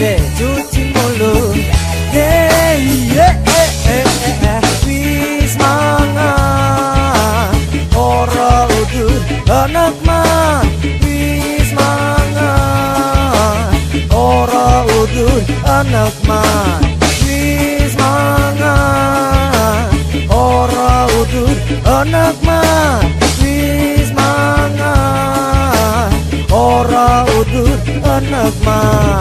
pakai cuci mulut yeah, yeah, yeah, yeah, yeah. Wis mangan Ora udut anak man Wis mangan Ora udut anak man Wis mangan Ora udut anak man Wis mangan Ora udut anak man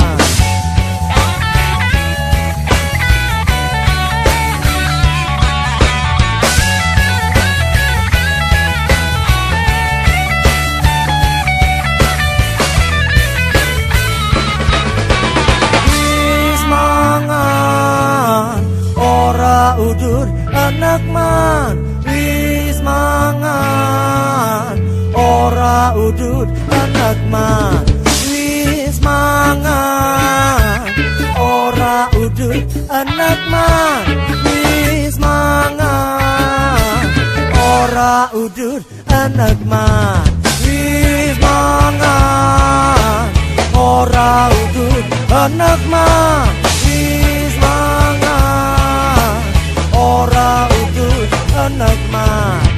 nagma. Wis mangan ora udut nagma Wis mangan ora udut nagma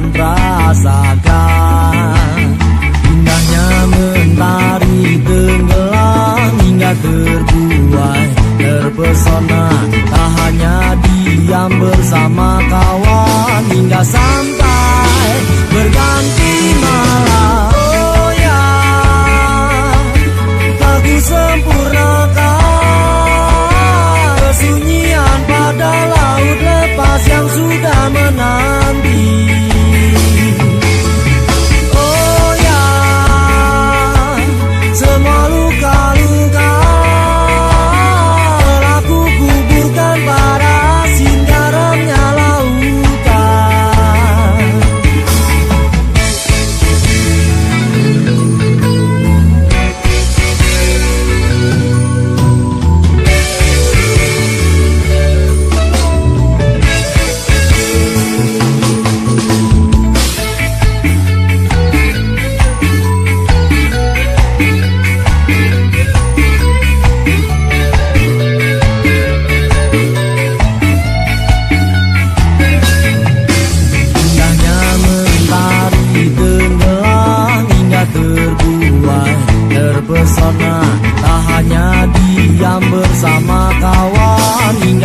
dan rasakan. Indahnya mentari tenggelam hingga terbuai Terpesona. Tak hanya diam bersama kawan hingga sampai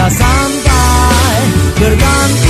sampai bergantung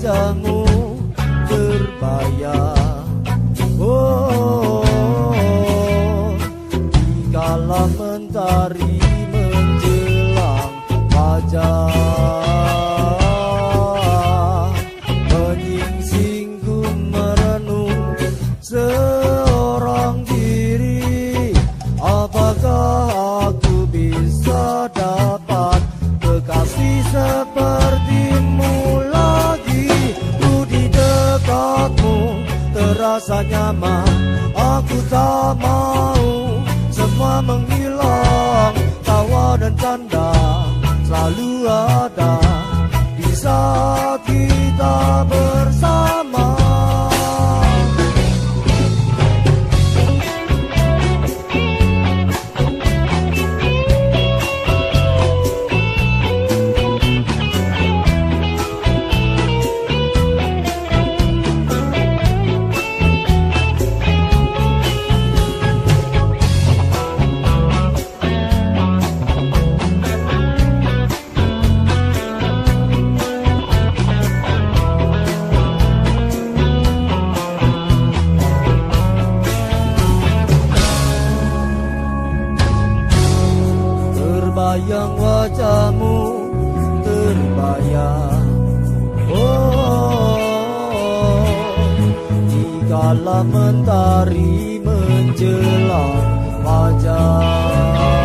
Terbayang wajahmu wajahmu terbayang Oh Dikala mentari menjelang fajar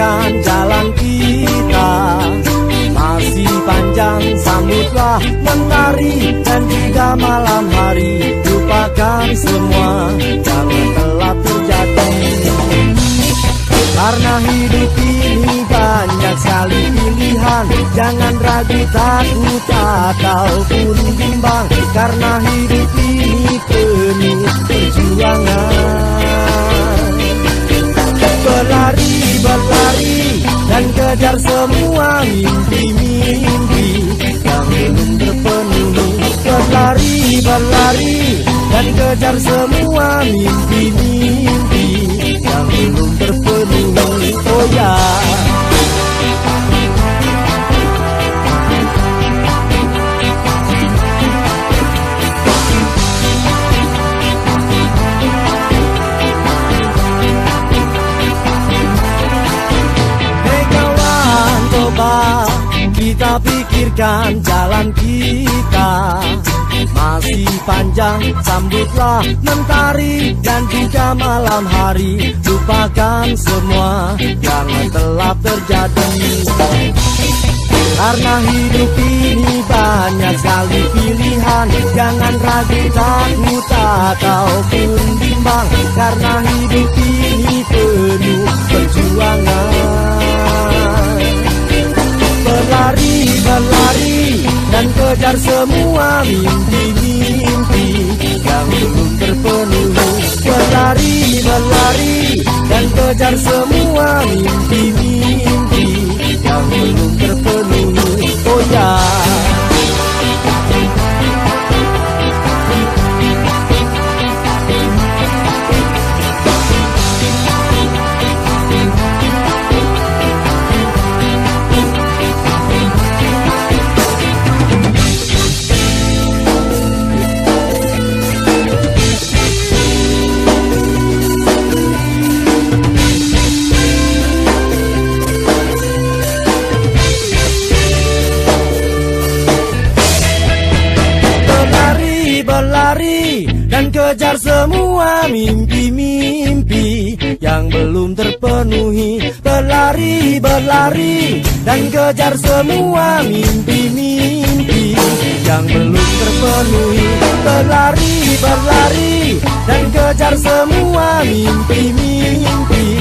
panjang jalan kita. Masih panjang sambutlah mentari Dan juga malam hari Lupakan semua. Jangan telah terjatuh. Karena hidup ini banyak sekali pilihan. Jangan ragu takut ataupun bimbang. Karena hidup ini penuh perjuangan. Berlari berlari dan kejar semua mimpi-mimpi. Yang belum terpenuhi Berlari, berlari dan kejar semua mimpi-mimpi. Yang belum terpenuhi Oh ya pikirkan jalan kita. Masih panjang sambutlah mentari dan juga malam hari Lupakan semua yang telah terjadi. Karena hidup ini banyak sekali pilihan Jangan ragu takut ataupun bimbang. Karena hidup ini penuh perjuangan Berlari, dan kejar semua mimpi-mimpi. Yang belum terpenuhi. Berlari, berlari dan kejar semua mimpi-mimpi. Yang belum terpenuhi. Oh ya semua mimpi-mimpi yang belum terpenuhi. Berlari, berlari dan kejar semua mimpi-mimpi yang belum terpenuhi. Berlari, berlari dan kejar semua mimpi-mimpi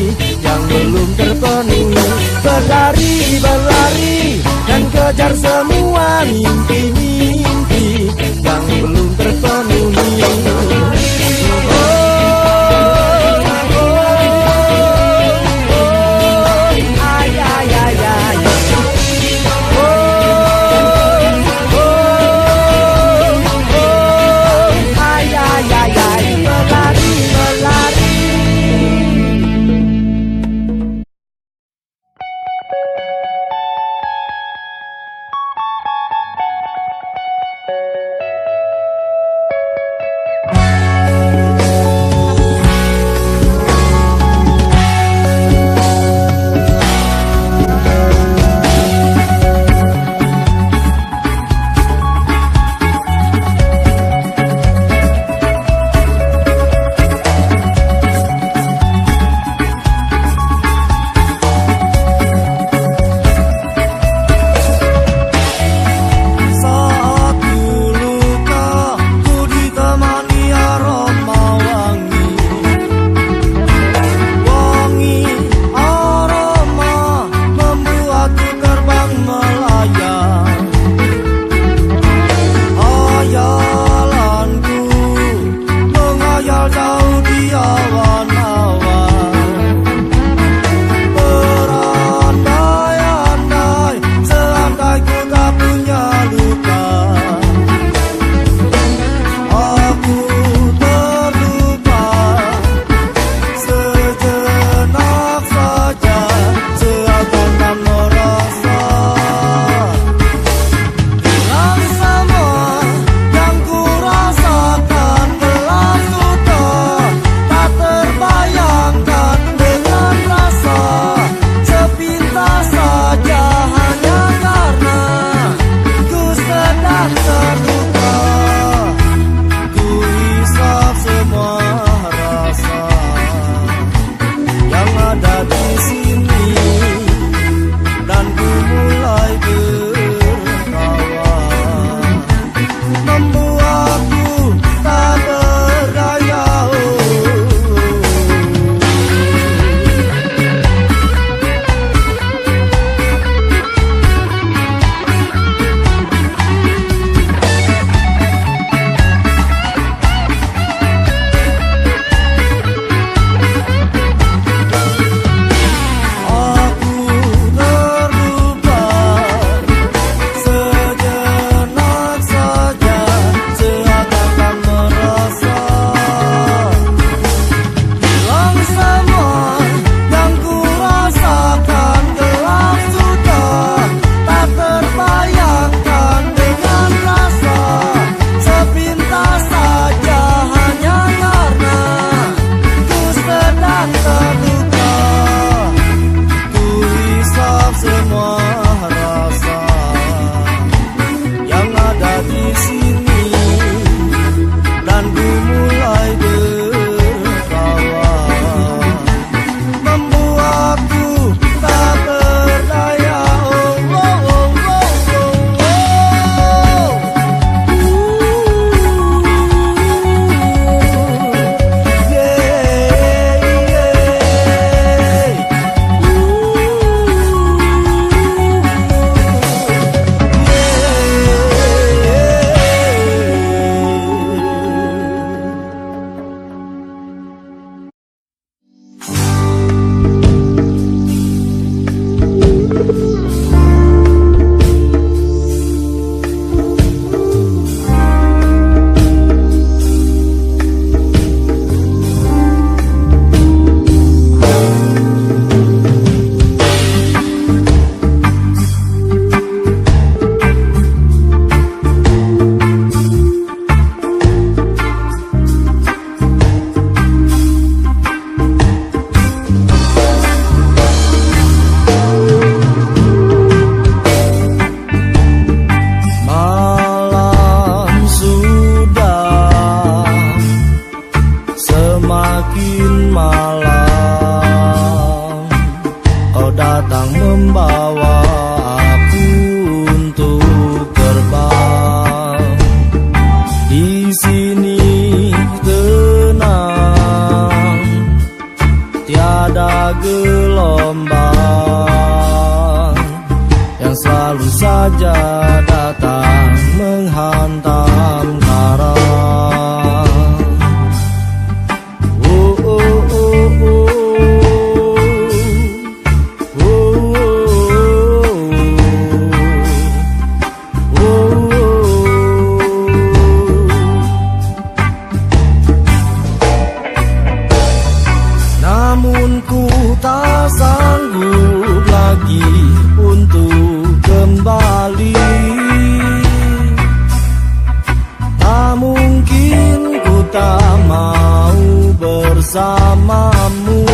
bersamamu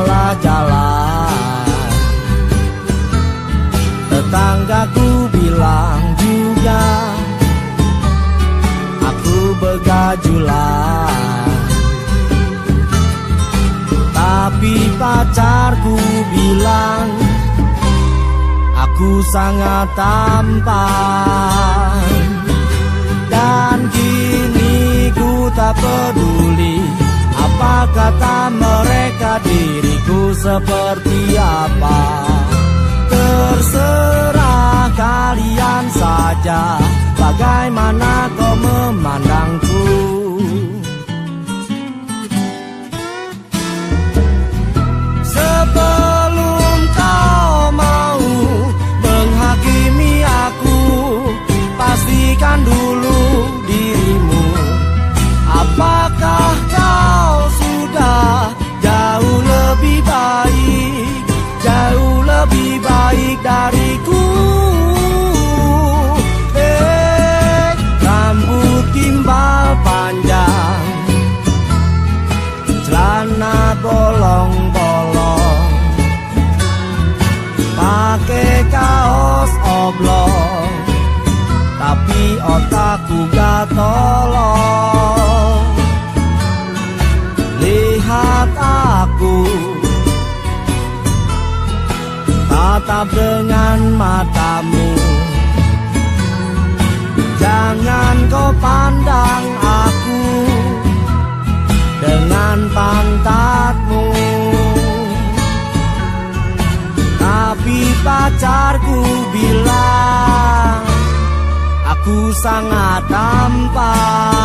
salah jalan Tetanggaku bilang juga Aku begajulan tapi pacarku bilang Aku sangat tampan. Dan kini ku tak peduli Apa kata mereka? Diriku seperti apa? Terserah kalian saja. Bagaimana kau memandangku? Sebelum kau mau menghakimi aku Pastikan dulu dirimu. Apakah baik Jauh lebih baik dariku. Eh, rambut gimbal panjang Celana bolong-bolong Pakai kaos oblong Tapi otakku gak tolong Tatap dengan matamu. Jangan kau pandang aku dengan pantatmu. Tapi pacarku bilang Aku sangat tampan